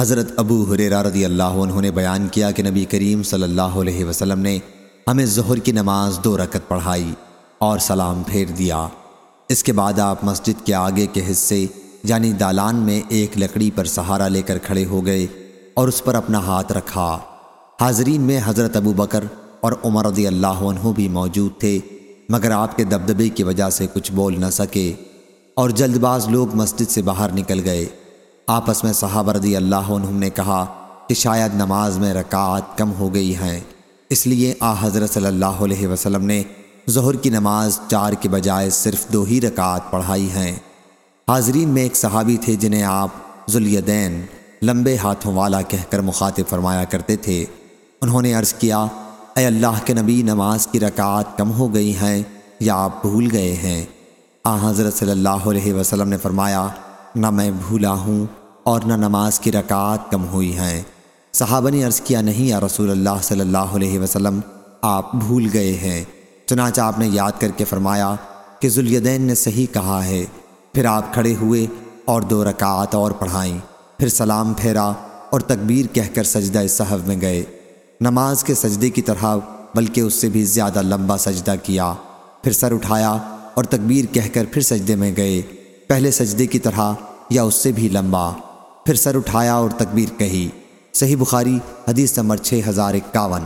حضرت ابو حریرہ رضی اللہ عنہ نے بیان کیا کہ نبی کریم صلی اللہ علیہ وسلم نے ہمیں ظہر کی نماز دو رکت پڑھائی اور سلام پھیر دیا۔ اس کے بعد آپ مسجد کے آگے کے حصے یعنی دالان میں ایک لکڑی پر سہارا لے کر کھڑے ہو گئے اور اس پر اپنا ہاتھ رکھا۔ حاضرین میں حضرت ابو بکر اور عمر رضی اللہ عنہ بھی موجود تھے، مگر آپ کے دبدبے کی وجہ سے کچھ بول نہ سکے اور جلد باز لوگ مسجد سے باہر نکل گئے۔ آپس میں صحابہ رضی اللہ عنہ نے کہا کہ شاید نماز میں رکعت کم ہو گئی ہیں۔ اس لیے آ حضرت صلی اللہ علیہ وسلم نے ظہر کی نماز چار کے بجائے صرف دو ہی رکعت پڑھائی ہیں۔ حاضرین میں ایک صحابی تھے جنہیں آپ ذلیدین لمبے ہاتھوں والا کہہ کر مخاطب فرمایا کرتے تھے۔ انہوں نے عرض کیا، اے اللہ کے نبی، نماز کی رکعت کم ہو گئی ہیں یا آپ بھول گئے ہیں؟ آ حضرت صلی اللہ علیہ وسلم نے فرمایا نہ میں بھولا ہوں اور نہ نماز کی رکعت کم ہوئی ہیں۔ صحابہ نے عرض کیا، نہیں یا رسول اللہ صلی اللہ علیہ وسلم، آپ بھول گئے ہیں۔ چنانچہ آپ نے یاد کر کے فرمایا کہ ذلیدین نے صحیح کہا ہے، پھر آپ کھڑے ہوئے اور دو رکعت اور پڑھائیں۔ پھر سلام پھیرا اور تکبیر کہہ کر سجدہ صحب میں گئے۔ نماز کے سجدے کی طرح، بلکہ اس سے بھی زیادہ لمبا سجدہ کیا۔ پھر سر اٹھایا اور تکبیر کہہ کر پھر سجدے میں گئے۔ پہلے سجدے کی طرح یا اس سے بھی لمبا۔ پھر سر اٹھایا اور تکبیر کہی۔ صحیح بخاری، حدیث نمبر 6051